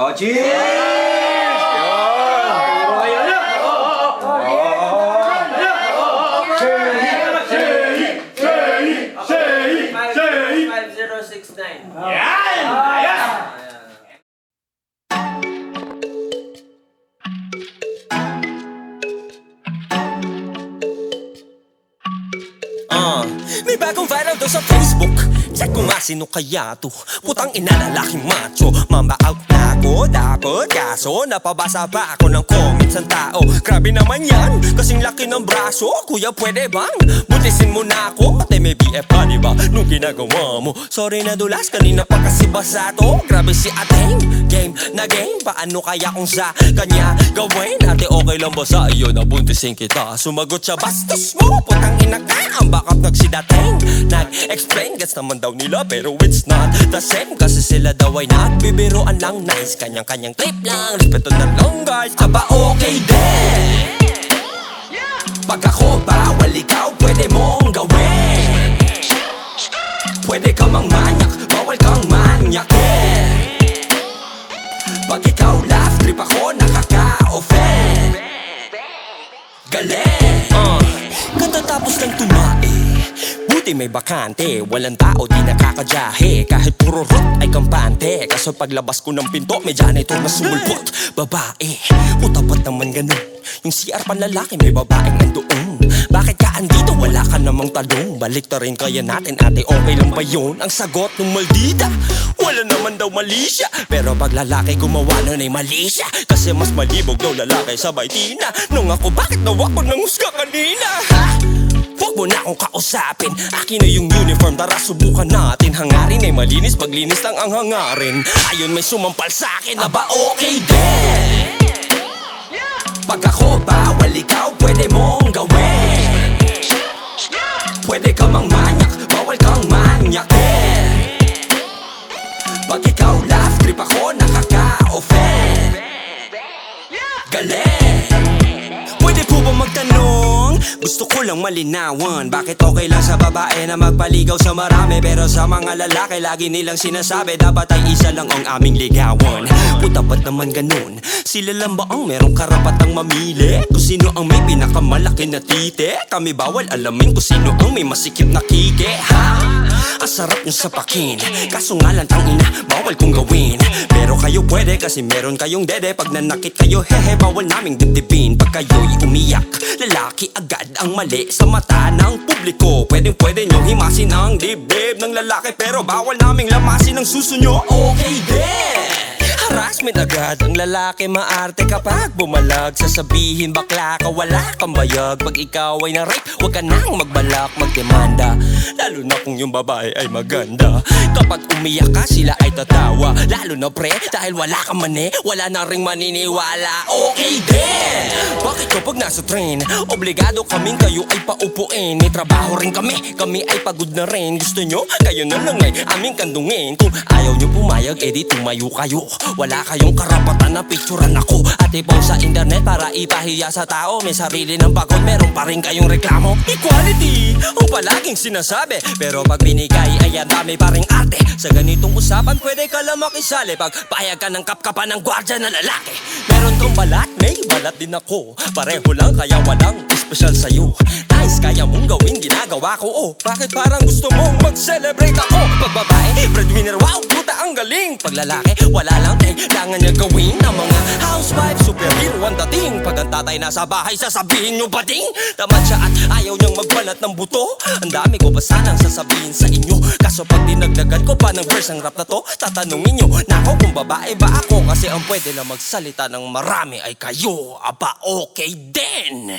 Oh, cheers! Yun! Puro kayo na! Five zero six nine. Yan! Ayan! Ah, may bagong viral daw sa Facebook Check ko nga sino kaya to. Putang ina lalaking macho. Mamba out na ako dapat Kaso. Napabasa pa ako ng comments ng tao. Grabe naman yan Kasing laki ng braso. Kuya pwede bang Butisin mo na ako? Pati may BF pa diba Nung ginagawa mo. Sorry na dulas. Kanina pa kasi basa to. Grabe si ateng. Game na game. Paano kaya kung sa kanya gawin? Ate okay lang ba sa iyo Nabuntisin kita? Sumagot siya bastos mo. Putang ina ka. Ang backup nagsidating Nag-explain. Gets naman daw nila Pero it's not the same. Kasi sila daw ay nagbibiroan lang Nice. Kanyang-kanyang trip lang Respeto na lang guys. Aba okay din. Pag ako bawal ikaw Pwede mong gawin. Pwede ka mang manyak Bawal kang manyakin. Pag ikaw laugh trip ako nakaka-offend. Galing. Uh, Katatapos ng tumae Buti may bakante Walang tao di nakakadyahe Kahit puro rot ay kampante. Kaso paglabas ko ng pinto May janitor na sumulpot. Babae Utapat naman ganun. Yung CR panlalaki May babaeng nandoon. Bakit ka andito? Wala ka namang talong Balik rin kaya natin ate Okay lang ba yun? Ang sagot ng maldita Wala naman daw mali siya Pero pag lalaki gumawa nun ay mali siya Kasi mas malibog daw lalaki sabay tina. Nung ako bakit nawa ko ng husga kanina? Mo na akong kausapin. Akin na yung uniform, tara subukan natin. Hangarin ay malinis, paglinis lang ang hangarin. Ayun may sumampal sa akin, aba okay din? Pag ako bawal ikaw, pwede mong gawin. Pwede ka mang manyak, bawal kang manyakin. Pag ikaw laugh trip ako, nakaka-offend. Galing po ba magtanong? Gusto ko lang malinawan Bakit okay lang sa babae na magpaligaw sa marami Pero sa mga lalaki lagi nilang sinasabi Dapat ay isa lang ang aming ligawan Puta ba't naman ganun? Sila lang ba ang merong karapatang mamili? Kung sino ang may pinakamalaki na tite? Kami bawal alamin kung sino ang may masikip na kike Ha? Ang sarap yung sapakin Kaso nga lang tangina, bawal kong gawin. Pero kayo pwede kasi meron kayong dede. Pag nanakit kayo, hehe, bawal naming dibdibin. Pag kayo'y umiyak, lalaki agad ang mali Sa mata ng publiko. Pwedeng pwede nyo himasin ang dibdib ng lalaki Pero bawal naming lamasin ang suso nyo. Okay din Harassment agad ang lalaki maarte kapag bumalag. Sasabihin bakla ka wala kang bayag. Pag ikaw ay na-rape huwag ka nang magbalak magdemanda. Lalo na kung yung babae ay maganda. Kapag umiyak ka sila ay tatawa. Lalo na pre dahil wala kang mani Wala na ring maniniwala. Okay din! Bakit kapag nasa train Obligado kaming kayo ay paupuin? May trabaho rin kami Kami ay pagod na rin. Gusto nyo? Kayo na lang ay aming kandungin. Kung ayaw nyo pumayag edi tumayo kayo Wala kayong karapatan na picturean ako. At ipost sa internet para ipahiya sa tao. May sarili ng pagod meron pa rin kayong reklamo. Equality ang palaging sinasabi. Pero pag binigay ay ang dami pa ring arte Sa ganitong usapan pwede ka lang makisali. Pag payag ka ng kapkapan ng gwardya na lalaki. Meron kang balat, may balat din ako. Pareho lang kaya walang special sa'yo Nice, kaya mong gawin ginagawa ko Oh, bakit parang gusto mong mag-celebrate ako? Pag babae, breadwinner, wow, puta ang galing. Pag lalaki, wala lang kailangan niya gawin. Ang mga housewife, superhero ang dating. Pag ang tatay nasa bahay, sasabihin nyo ba ding? Tamad siya at ayaw niyang magbalat ng buto. Ang dami ko pa sanang sasabihin sa inyo? Kaso pag dinagdagan ko pa ng verse ang rap na to Tatanungin nyo, nako kung babae ba ako? Kasi ang pwede lang magsalita ng marami ay kayo. Aba okay din